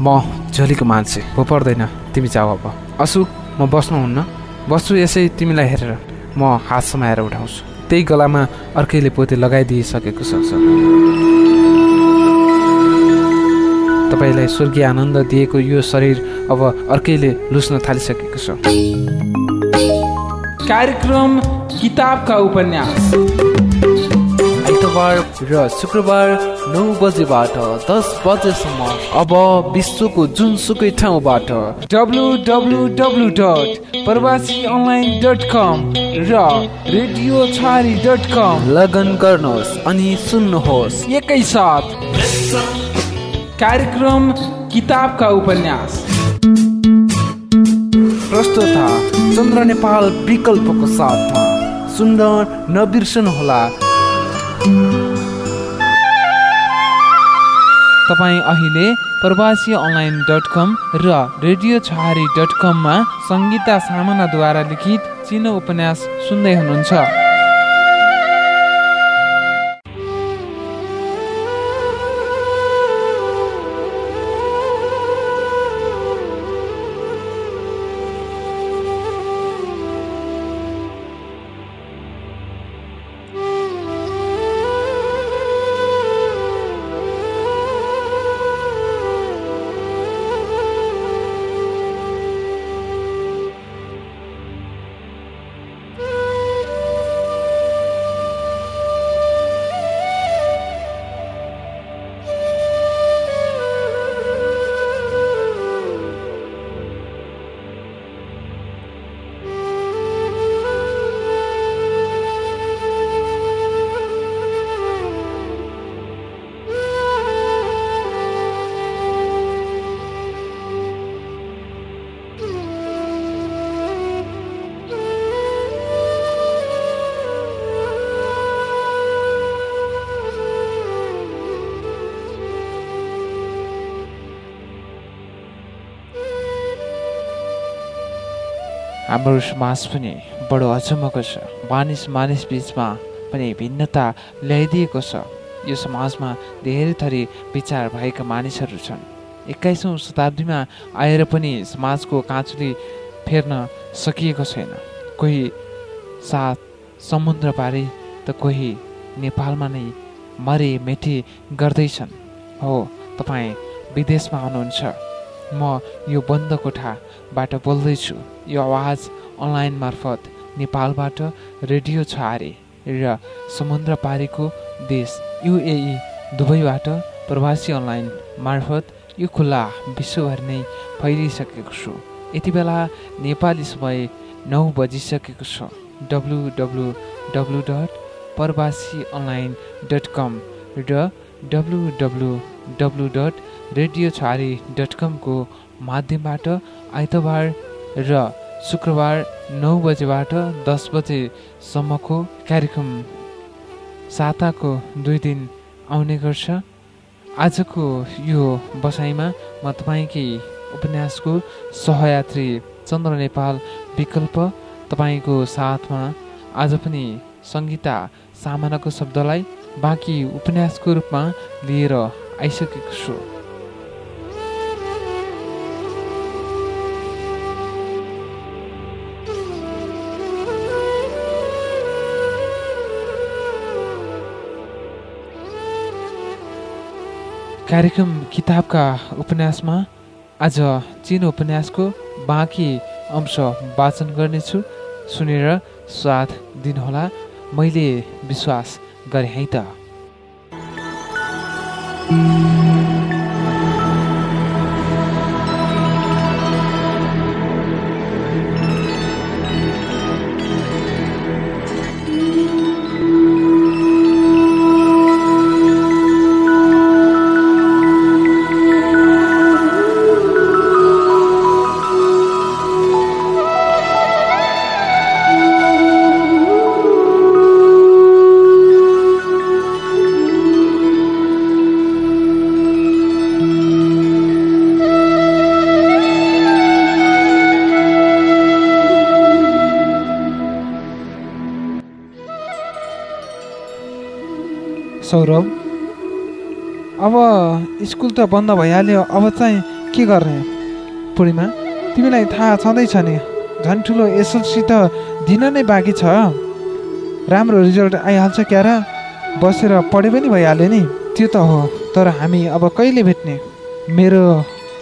म झोलीको मान्छे हो पर्दैन। तिमी जाऊ अब। असु म बस्नुहुन्न। बस्छु यसै तिमीलाई हेरेर म हात समाएर उठाउँछु। त्यही गलामा अर्कैले पोते लगाइदिइसकेको छ तपाईँलाई स्वर्गीय आनन्द दिएको यो शरीर अब अर्कैले लुस्न थालिसकेको छ। कार्यक्रम किताबका उपन्यास। आइतबार र शुक्रबार नौ बजेबाट दस बजेसम्म अब विश्वको जुनसुकै ठाउँबाट W W W dot Prabasi online dot com र रेडियो छारी डट कम लगन गर्नुहोस् अनि सुन्नुहोस्। एकैसाथ कार्यक्रम किताबका उपन्यास। प्रस्तुता चन्द्र नेपाल विकल्पको साथमा। सुन्दर नबिर्सनुहोला। तपाईँ अहिले प्रवासी अनलाइन डट कम र रेडियो छहारी डट कममा सङ्गीता सामनाद्वारा लिखित चिनो उपन्यास सुन्दै हुनुहुन्छ। हाम्रो समाज पनि बडो अचम्मको छ। मानिस मानिस बिचमा पनि भिन्नता ल्याइदिएको छ। यो समाजमा धेरै थरी विचार भएका मानिसहरू छन्। एक्काइसौँ शताब्दीमा आएर पनि समाजको काँचुली फेर्न सकिएको छैन। कोही साथ समुद्र पारी त कोही नेपालमा नै मरे मेटे गर्दैछन्। हो तपाईँ विदेशमा हुनुहुन्छ। म यो बन्द कोठाबाट बोल्दैछु। यो आवाज अनलाइन मार्फत नेपालबाट रेडियो छ र समुद्र पारीको देश युएई दुबईबाट प्रवासी अनलाइन मार्फत यो खुल्ला विश्वभर नै फैलिसकेको छु। यति बेला नेपाली समय नौ बजिसकेको छ। W W W dot Prabasi online dot com र W W W dot radio Chhari dot कमको माध्यमबाट आइतबार र शुक्रबार नौ बजेबाट दस बजेसम्मको कार्यक्रम साताको दुई दिन आउने गर्छ। आजको यो बसाइमा म तपाईँकै उपन्यासको सहयात्री चन्द्र नेपाल विकल्प तपाईँको साथमा आज पनि सङ्गीता सामानाको शब्दलाई बाँकी उपन्यासको रूपमा लिएर आइसकेको छु। कार्यक्रम किताबका उपन्यासमा आज चिनो उपन्यासको बाँकी अंश वाचन गर्नेछु। सुनेर स्वाद दिनुहोला। मैले विश्वास गरेँ है त। सौरभ अब स्कुल त बन्द भइहाल्यो अब चाहिँ के गर्ने? पूर्णिमा तिमीलाई थाहा छँदैछ नि झन् ठुलो एसएलसी त दिन नै बाँकी छ। राम्रो रिजल्ट आइहाल्छ क्यारा बसेर पढे पनि भइहाल्यो नि त्यो त हो तर हामी अब कहिले भेट्ने? मेरो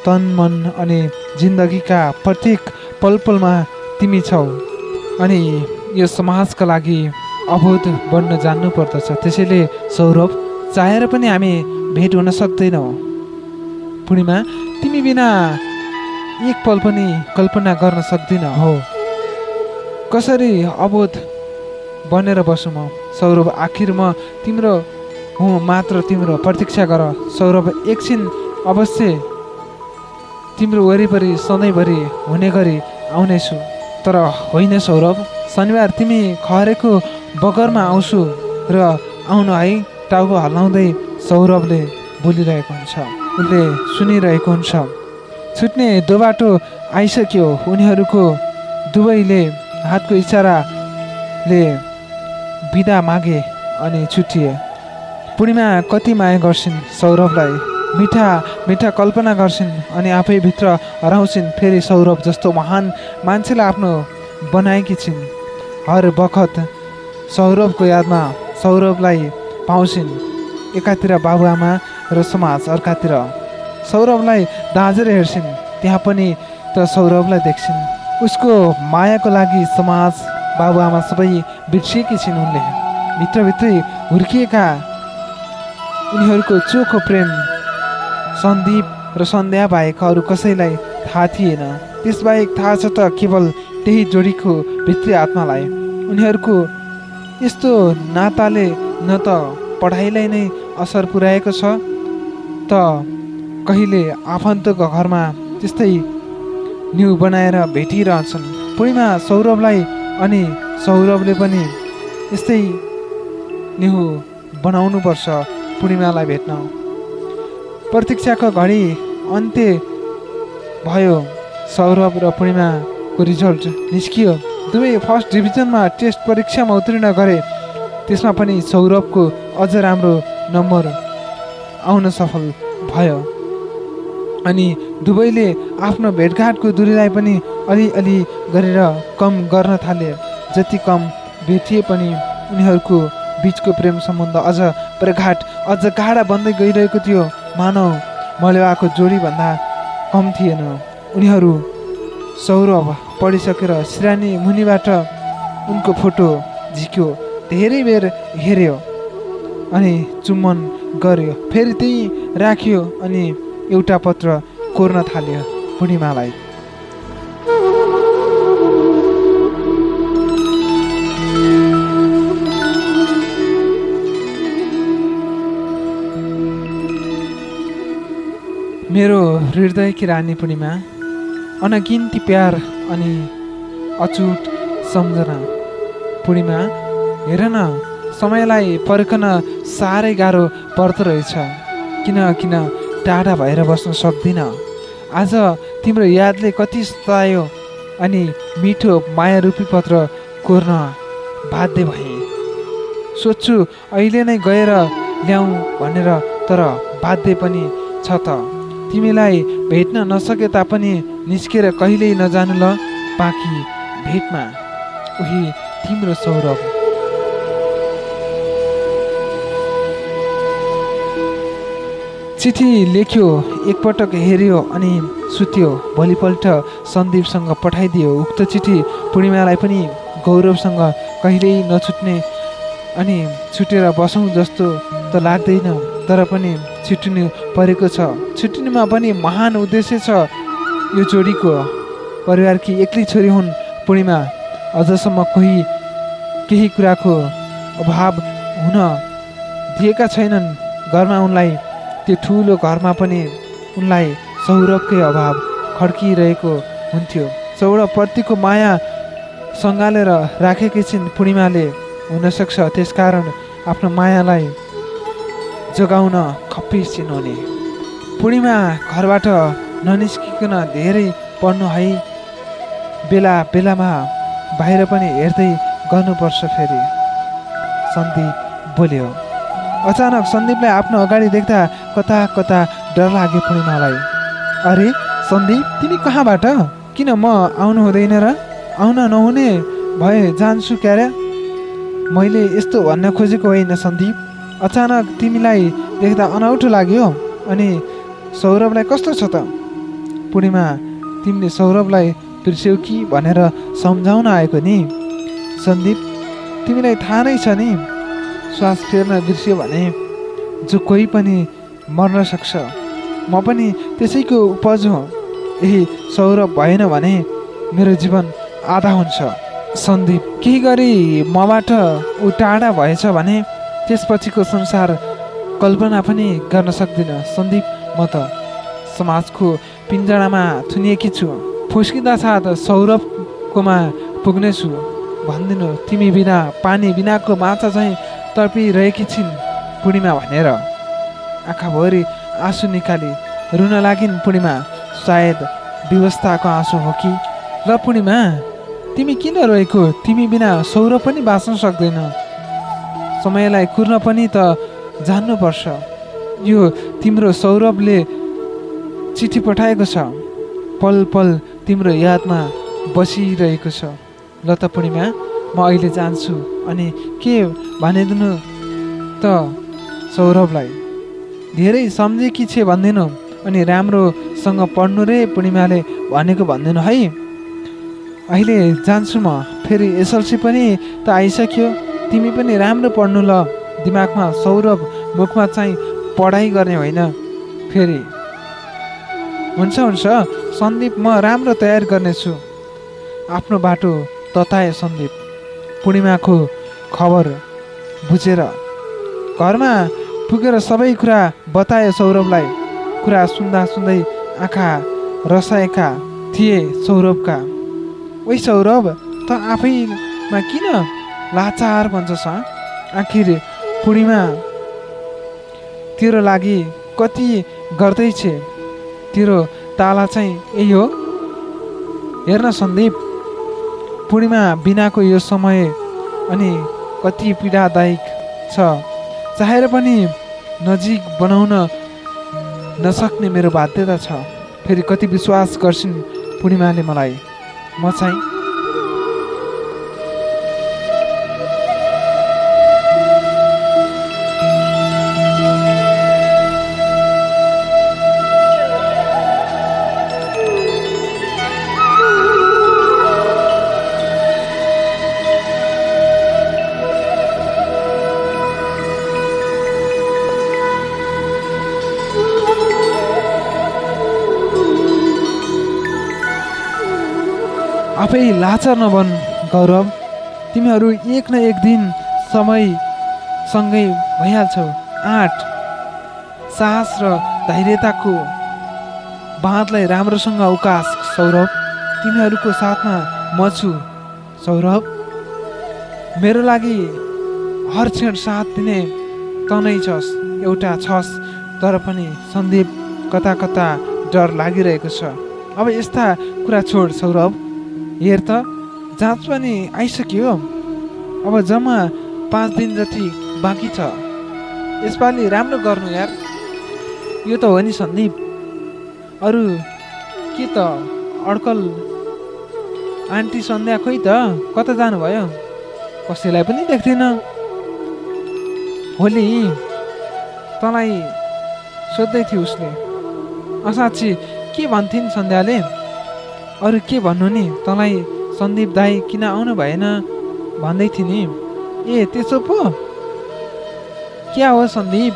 तन मन अनि जिन्दगीका प्रत्येक पल पलमा तिमी छौ अनि यो समाजका लागि अबोध बन्न जान्नु पर्दछ। त्यसैले सौरभ चाहेर पनि हामी भेट हुन सक्दैनौँ। पूर्णिमा तिमी बिना एक पल पनि कल्पना गर्न सक्दिन। हो। कसरी अबोध बनेर बसु म? सौरभ आखिर म तिम्रो हुँ मात्र तिम्रो प्रतीक्षा गर। सौरभ एकछिन अवश्य तिम्रो वरिपरि सधैँभरि हुने गरी आउनेछु। तर होइन सौरभ। शनिबार तिमी खरेको बगरमा आउँछु र आउनु है टाउको हल्लाउँदै सौरभले बोलिरहेको हुन्छ। उसले सुनिरहेको हुन्छ। छुट्ने दोबाटो आइसक्यो। उनीहरूको दुवैले हातको इसाराले बिदा मागे अनि छुट्टिए पूर्णिमा कति माया गर्छिन् सौरभलाई। मिठा मिठा कल्पना गर्छिन् अनि आफैभित्र हराउँछिन्। फेरि सौरभ जस्तो महान मान्छेलाई आफ्नो बनाएकी छिन्। हर बखत सौरभको यादमा सौरभलाई पाउँछिन्। एकातिर बाबुआमा र समाज अर्कातिर। सौरभलाई दाँजेर हेर्छिन् त्यहाँ पनि त सौरभलाई देख्छिन्। उसको मायाको लागि समाज बाबुआमा सबै बिर्सिएकी छिन् उनले। भित्रभित्रै हुर्किएका उनीहरूको चोखो प्रेम सन्दीप र सन्ध्या बाहेक अरू कसैलाई थाहा थिएन। त्यसबाहेक थाहा छ त केवल त्यही जोडीको भित्री आत्मालाई। उनीहरूको यस्तो नाताले न त पढाइलाई नै असर पुर्याएको छ। त कहिले आफन्तको घरमा त्यस्तै न्यु बनाएर भेटिरहन्छन्। पूर्णिमा सौरभलाई अनि सौरभले पनि यस्तै न्यु बनाउनुपर्छ पूर्णिमालाई भेट्न। प्रतीक्षाको घडी अन्त्य भयो। सौरभ र पूर्णिमाको रिजल्ट निस्कियो दुवै फर्स्ट डिभिजनमा टेस्ट परीक्षामा उत्तीर्ण गरे त्यसमा पनि सौरभको अझ राम्रो नम्बर आउन सफल भयो अनि दुवैले आफ्नो भेटघाटको दूरीलाई पनि अलिअलि गरेर कम गर्न थाले जति कम भेटिए पनि उनीहरूको बिचको प्रेम सम्बन्ध अझ प्रघाट अझ गाढा बन्दै गइरहेको थियो मानव मलेवाको जोडीभन्दा कम थिएन उनीहरू सौरभ पढिसकेर सिरानी मुनिबाट उनको फोटो झिक्यो धेरै बेर हेऱ्यो अनि चुम्बन गर्यो फेरि त्यही राख्यो अनि एउटा पत्र कोर्न थाल्यो पूर्णिमालाई मेरो हृदयकी रानी पूर्णिमा अनगिन्ती प्यार अनि अचुट सम्झना। पूर्णिमा हेर न समयलाई पर्खन साह्रै गाह्रो पर्दो रहेछ। किन किन टाढा भएर बस्न सक्दिनँ? आज तिम्रो यादले कति सतायो अनि मिठो माया रूपी पत्र कोर्न बाध्य भए। सोध्छु अहिले नै गएर ल्याउँ भनेर तर बाध्य पनि छ त। तिमीलाई भेट्न नसके तापनि निस्केर कहिल्यै नजानु ल बाँकी भेटमा। उही तिम्रो सौरभ। चिठी लेख्यो एकपटक हेऱ्यो अनि सुत्यो। भोलिपल्ट सन्दीपसँग पठाइदियो। उक्त चिठी पूर्णिमालाई पनि गौरवसँग कहिल्यै नछुट्ने अनि छुटेर बसौँ जस्तो त लाग्दैन तर पनि छुट्टिनु परेको छ। छुट्टिनुमा पनि महान उद्देश्य छ यो जोडीको। परिवारकी एक्लै छोरी हुन् पूर्णिमा अझसम्म कोही केही कुराको अभाव हुन दिएका छैनन्। घरमा उनलाई त्यो ठुलो घरमा पनि उनलाई सौरभकै अभाव खड्किरहेको हुन्थ्यो। सौरभप्रतिको माया सङ्घालेर राखेकी छिन् पूर्णिमाले। हुनसक्छ त्यसकारण आफ्नो मायालाई जोगाउन खप्पिस चिनाउने पूर्णिमा घरबाट ननिस्किकन धेरै पढ्नु है। बेला बेलामा बाहिर पनि हेर्दै गर्नुपर्छ फेरि। सन्दीप बोल्यो। अचानक सन्दीपलाई आफ्नो अगाडि देख्दा कता कता डर लाग्यो पूर्णिमालाई। अरे सन्दीप तिमी कहाँबाट? किन म आउनु हुँदैन र? आउन नहुने भए जान्छु क्यारे? मैले यस्तो भन्न खोजेको होइन सन्दीप। अचानक तिमीलाई देख्दा अनौठो लाग्यो अनि सौरभलाई कस्तो छ त? पूर्णिमा तिमीले सौरभलाई बिर्स्यौ कि भनेर सम्झाउन आएको नि? सन्दीप तिमीलाई थाहा नै छ नि। श्वास फेर्न बिर्स्यो भने जो कोही पनि मर्न सक्छ। म पनि त्यसैको उपज हो। यही सौरभ भएन भने मेरो जीवन आधा हुन्छ। सन्दीप केही गरी मबाट ऊ टाढा भएछ भने त्यसपछिको संसार कल्पना पनि गर्न सक्दिनँ। सन्दीप म त समाजको पिन्जडामा थुनिएकी छु। फुस्किँदा साथ सौरभकोमा पुग्नेछु। भनिदिनु तिमी बिना पानी बिनाको माछा चाहिँ तर्पिरहेकी छिन् पूर्णिमा भनेर। आँखाभरि आँसु निकाली रुन लागिन् पूर्णिमा। सायद व्यवस्थाको आँसु हो कि? र पूर्णिमा तिमी किन रोएको? तिमी बिना सौरभ पनि बाँच्न सक्दैन। समयलाई कुर्न पनि त जान्नुपर्छ। यो तिम्रो सौरभले चिठी पठाएको छ। पल पल तिम्रो यादमा बसिरहेको छ। ल त पूर्णिमा म अहिले जान्छु। अनि के भनिदिनु त सौरभलाई? धेरै सम्झेकी छे भनिदिनु? अनि राम्रोसँग पढ्नु रे पूर्णिमाले भनेको भनिदिनु है? अहिले जान्छु म। फेरि एसएलसी पनि त आइसक्यो। तिमी पनि राम्रो पढ्नु ल। दिमागमा सौरभ मुखमा चाहिँ पढाइ गर्ने होइन। फेरि। हुन्छ हुन्छ। सन्दीप म राम्रो तयार गर्नेछु। आफ्नो बाटो तताए सन्दीप। पूर्णिमाको खबर बुझेर। घरमा पुगेर सबै कुरा बताए सौरभलाई। कुरा सुन्दा सुन्दै आँखा रसाएका थिए सौरभका। ओइ सौरभ त आफैमा किन लाचार भन्छस् आखिर पूर्णिमा तेरो लागि कति गर्दैछ तेरो ताला चाहिँ यही हो। हेर्न सन्दीप पूर्णिमा बिनाको यो समय अनि कति पीडादायक छ। चाहेर पनि नजिक बनाउन नसक्ने मेरो बाध्यता छ। फेरि कति विश्वास गर्छिन् पूर्णिमाले मलाई। म चाहिँ आफै लाचार नबन गौरव तिमीहरू एक न एक दिन समयसँगै भइहाल्छौ। आँट साहस र धैर्यताको बाँधलाई राम्रोसँग उकास सौरभ। तिमीहरूको साथमा म छु सौरभ। मेरो लागि हर क्षण साथ दिने तनै छस् एउटा छस् तर पनि सन्दीप कता कता डर लागिरहेको छ। अब यस्ता कुरा छोड सौरभ। हेर त जाँच पनि आइसक्यो। अब जम्मा पाँच दिन जति बाँकी छ। यसपालि राम्रो गर्नु यार। यो त हो नि सन्दीप। अरू के त? अड्कल आन्टी सन्ध्या खोइ त। कता जानुभयो? कसैलाई पनि देख्दिनँ। भोलि तँलाई सोध्दै थियो उसले। असाँच्ची के भन्थिन् सन्ध्याले? अरू के भन्नु नि? तँलाई सन्दीप दाई किन आउनु भएन? भन्दै थिएँ नि ए त्यसो पो? क्या हो सन्दीप?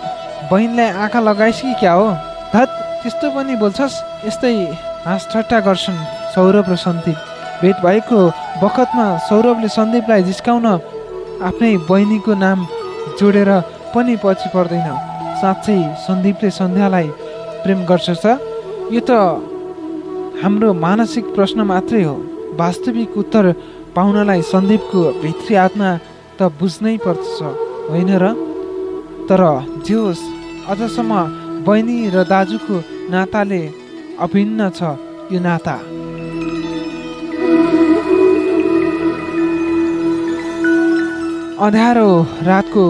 बहिनीलाई आँखा लगाइस् कि क्या हो? धत त्यस्तो पनि बोल्छस्? यस्तै हाँस ठट्टा गर्छन् सौरभ र सन्दीप। भेट भएको बखतमा सौरभले सन्दीपलाई जिस्काउन आफ्नै बहिनीको नाम जोडेर पनि पछि पर्दैन। साँच्चै सन्दीपले सन्ध्यालाई प्रेम गर्छ यो त हाम्रो मानसिक प्रश्न मात्रै हो। वास्तविक उत्तर पाउनलाई सन्दीपको भित्री आत्मा त बुझ्नै पर्छ होइन र? तर जे होस् अझसम्म बहिनी र दाजुको नाताले अभिन्न छ यो नाता। अँध्यारो रातको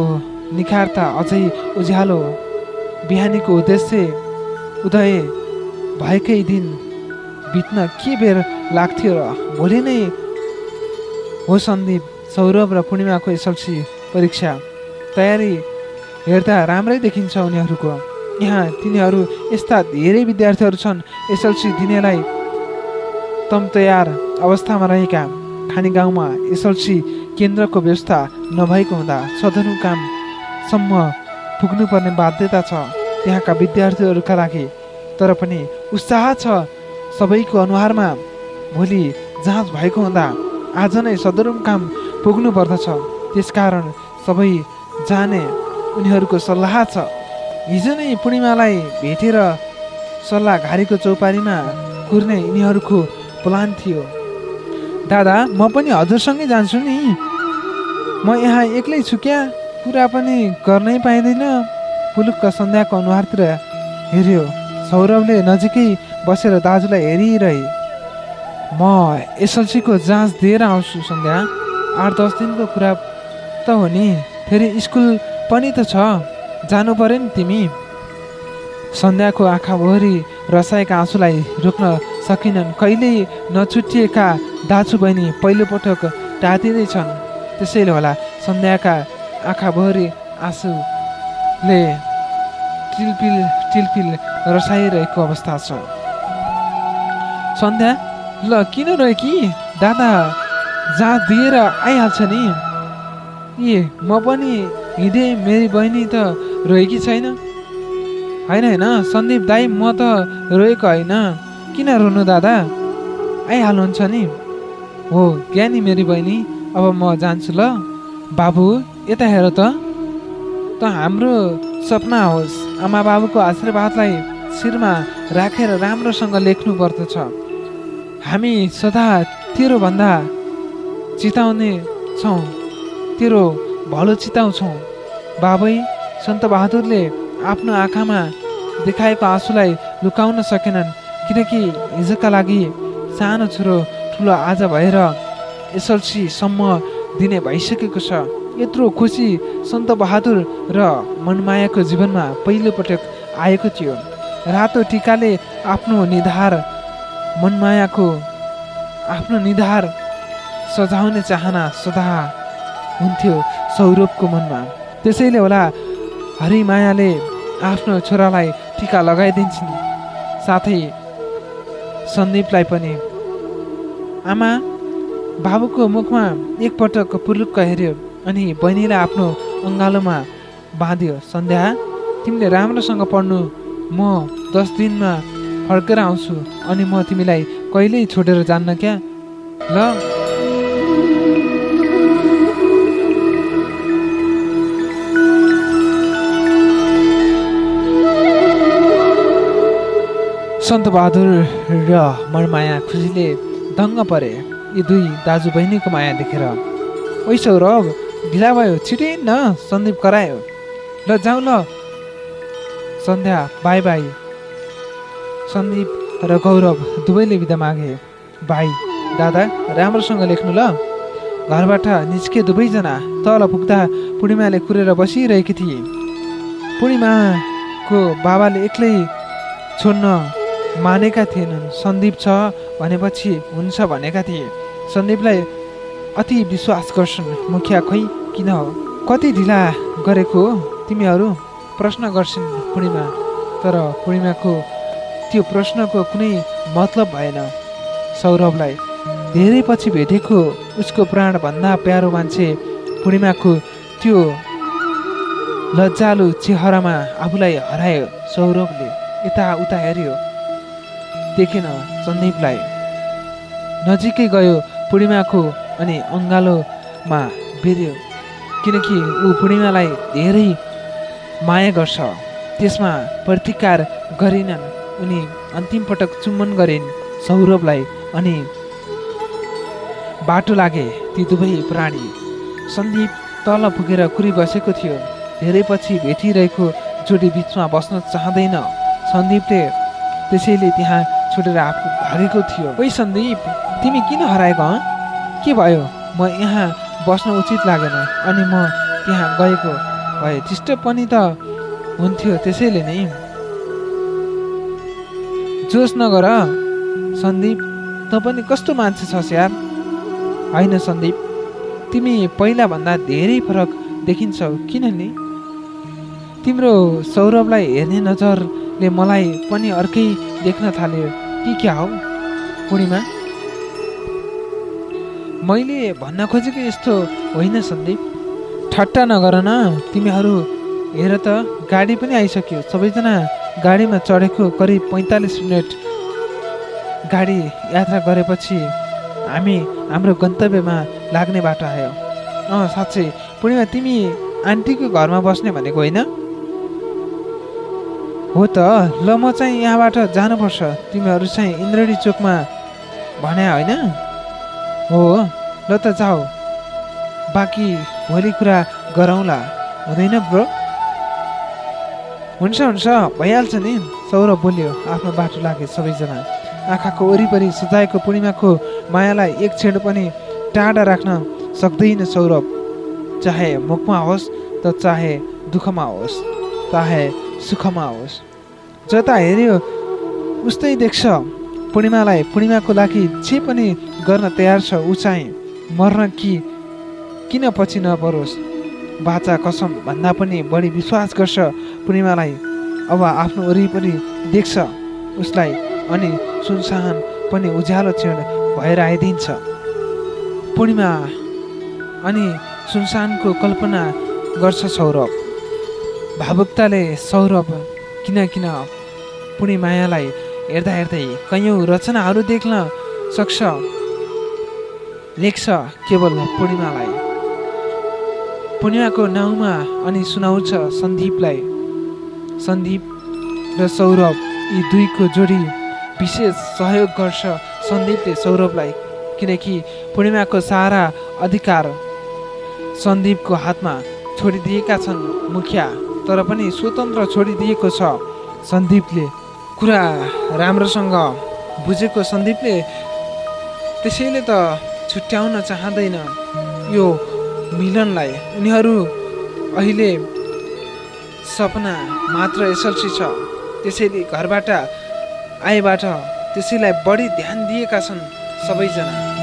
निखार त अझै उज्यालो बिहानीको उद्देश्य उदय भएकै दिन बित्न के बेर लाग्थ्यो र भोलि नै हो सन्दीप सौरभ र पूर्णिमाको एसएलसी परीक्षा। तयारी हेर्दा राम्रै देखिन्छ उनीहरूको। यहाँ तिनीहरू यस्ता धेरै विद्यार्थीहरू छन् एसएलसी दिनेलाई तयार अवस्थामा रहेका। खाने गाउँमा एसएलसी केन्द्रको व्यवस्था नभएको हुँदा सदरमुकामसम्म पुग्नुपर्ने बाध्यता छ। त्यहाँका विद्यार्थीहरूका लागि तर पनि उत्साह छ सबैको अनुहारमा भोलि जाँच भएको हुँदा आज नै सदरमुकाम पुग्नु पर्दछ त्यसकारण सबै जाने उनीहरूको सल्लाह छ। हिजो नै पूर्णिमालाई भेटेर सल्लाह घारीको चौपारीमा कुर्ने यिनीहरूको प्लान थियो। दादा म पनि हजुरसँगै जान्छु नि। म यहाँ एक्लै छु क्या। कुरा पनि गर्नै पाइँदैन। पुलुकका सन्ध्याको अनुहारतिर हेऱ्यो। सौरभले नजिकै बसेर दाजुलाई हेरिरहे म एसएलसीको जाँच दिएर आउँछु सन्ध्या। आठ दस दिनको कुरा त हो नि। फेरि स्कुल पनि त छ। जानु पऱ्यो नि तिमी। सन्ध्याको आँखाभरि रसाएका आँसुलाई रोक्न सकिनन्। कहिल्यै नछुटिएका दाजु बहिनी पहिलोपटक टाँतिँदैछन् त्यसैले होला सन्ध्याका आँखाभरि आँसुले टिलपिल टिलपिल रसाइरहेको अवस्था छ। सन्ध्या ल किन रह्यो कि? दादा जहाँ दिएर आइहाल्छ नि। ए म पनि हिँडेँ मेरी बहिनी त रोएकी छैन। होइन होइन सन्दीप दाई म त रोएको होइन। किन रोनु दादा? आइहाल्नुहुन्छ नि। हो ज्ञानी मेरी बहिनी? अब म जान्छु ल। बाबु यता हेर त। त हाम्रो सपना होस् आमा बाबुको आशीर्वादलाई शिरमा राखेर राम्रोसँग लेख्नु पर्दछ। हामी सदा तेरोभन्दा चिताउने छौँ। तेरो भलो चिताउँछौँ। बाबै सन्त बहादुरले आफ्नो आँखामा देखाएको आँसुलाई लुकाउन सकेनन् किनकि हिजोका लागि सानो छोरो ठुलो आज भएर एसएलसीसम्म दिने भइसकेको छ। यत्रो खुसी सन्त बहादुर र मनमायाको जीवनमा पहिलोपटक आएको थियो। रातो टिकाले आफ्नो निधार मनमायाको आफ्नो निधार सजाउने चाहना सदा हुन्थ्यो सौरभको मनमा। त्यसैले होला हरिमायाले आफ्नो छोरालाई टिका लगाइदिन्छन्। साथै सन्दीपलाई पनि। आमा बाबुको मुखमा एकपटक पुरुक्क हेऱ्यो अनि बहिनीलाई आफ्नो अङ्गालोमा बाँध्यो। सन्ध्या तिमीले राम्रोसँग पढ्नु म दस दिनमा फर्केर आउँछु अनि म तिमीलाई कहिल्यै छोडेर जान्न क्या? ल। सन्त बहादुर र मरमाया खुसीले दङ्ग परे। यी दुई दाजु बहिनीको माया देखेर। ओइ सौरभ ढिला भयो छिटै न सन्दीप करायो। ल जाउँ ल। सन्ध्या बाई बाई। सन्दीप र गौरव दुवैले बिदा मागे। भाइ दादा राम्रोसँग लेख्नु ल। घरबाट निस्के दुवैजना तल पुग्दा पूर्णिमाले कुरेर बसिरहेकी थिए। पूर्णिमाको बाबाले एक्लै छोड्न मानेका थिएनन्। सन्दीप छ भनेपछि हुन्छ भनेका थिए। सन्दीपलाई अति विश्वास गर्छन् मुखिया खोइ किन हो? कति ढिला गरेको तिमीहरू प्रश्न गर्छन्। पूर्णिमा। तर पूर्णिमाको त्यो प्रश्नको कुनै मतलब भएन। सौरभलाई धेरै पछि भेटेको उसको प्राणभन्दा प्यारो मान्छे पूर्णिमाको त्यो लज्जालु चेहरामा आफूलाई हरायो सौरभले। यताउता हेऱ्यो। देखेन सन्दीपलाई। नजिकै गयो पूर्णिमाको अनि अङ्गालोमा बेर्यो। किनकि ऊ पूर्णिमालाई धेरै माया गर्छ। त्यसमा प्रतिकार गरिनन्। उनी अन्तिम पटक चुम्बन गरिन् सौरभलाई अनि बाटो लागे ती दुवै प्राणी। सन्दीप तल पुगेर कुरी बसेको थियो। धेरै पछि भेटिरहेको जोडी बिचमा बस्न चाहँदैन। सन्दीपले त्यसैले त्यहाँ छोडेर आफू भागेको थियो। ओइ सन्दीप तिमी किन हराएको हँ? के भयो? म यहाँ बस्न उचित लागेन। अनि म त्यहाँ गएको भए डिस्टर्ब पनि त हुन्थ्यो त्यसैले नै। जोस नगर सन्दीप त पनि कस्तो मान्छे छस् यार? होइन सन्दीप तिमी पहिलाभन्दा धेरै फरक देखिन्छौ किन नि तिम्रो सौरभलाई हेर्ने नजरले मलाई पनि अर्कै देख्न थाल्यो। कि क्या हो पूर्णिमा मैले भन्न खोजेको यस्तो होइन सन्दीप। ठट्टा नगर न तिमीहरू हेर त गाडी पनि आइसक्यो। सबैजना गाडीमा चढेको करिब पैँतालिस मिनट। गाडी यात्रा गरेपछि हामी हाम्रो गन्तव्यमा लाग्ने बाटो आयो। अँ साँच्चै। पूर्णिमा तिमी आन्टीको घरमा बस्ने भनेको होइन? हो त। ल म चाहिँ यहाँबाट जानुपर्छ। तिमीहरू चाहिँ इन्द्रणी चोकमा भने होइन? हो। ल त जाऊ। बाँकी भोलि कुरा गरौँला। हुँदैन ब्रो? हुन्छ हुन्छ। भइहाल्छ नि। सौरभ बोल्यो आफ्नो बाटो लागे सबैजना। आँखाको वरिपरि सजाएको पूर्णिमाको मायालाई एक क्षण पनि टाढा राख्न सक्दैन सौरभ। चाहे मुखमा होस् त चाहे दुःखमा होस् चाहे सुखमा होस्। जता हेऱ्यो उस्तै देख्छ। पूर्णिमालाई पूर्णिमाको लागि जे पनि गर्न तयार छ चाहिँ मर्न कि किन पछि नपरोस्। बाचा कसम भन्दा पनि बढी विश्वास गर्छ। पूर्णिमालाई अब आफ्नो वरिपरि देख्छ। उसलाई अनि सुनसान पनि उज्यालो क्षण भएर आइदिन्छ। पूर्णिमा अनि सुनसानको कल्पना गर्छ सौरभ। भावुकताले सौरभ किन किन पूर्णिमायालाई हेर्दा हेर्दै कैयौँ रचनाहरू देख्न सक्छ। लेख्छ केवल पूर्णिमालाई पूर्णिमाको नाउँमा अनि सुनाउँछ सन्दीपलाई। सन्दीप र सौरभ यी दुईको जोडी विशेष सहयोग गर्छ सन्दीपले सौरभलाई किनकि पूर्णिमाको सारा अधिकार सन्दीपको हातमा छोडिदिएका छन् मुखिया तर पनि स्वतन्त्र छोडिदिएको छ। सन्दीपले कुरा राम्रोसँग बुझेको सन्दीपले त्यसैले त छुट्याउन चाहँदैन। यो मिलनलाई उनीहरू अहिले सपना मात्र एसएलसी छ। त्यसैले घरबाट आएबाट त्यसैलाई बढी ध्यान दिएका छन् सबैजना।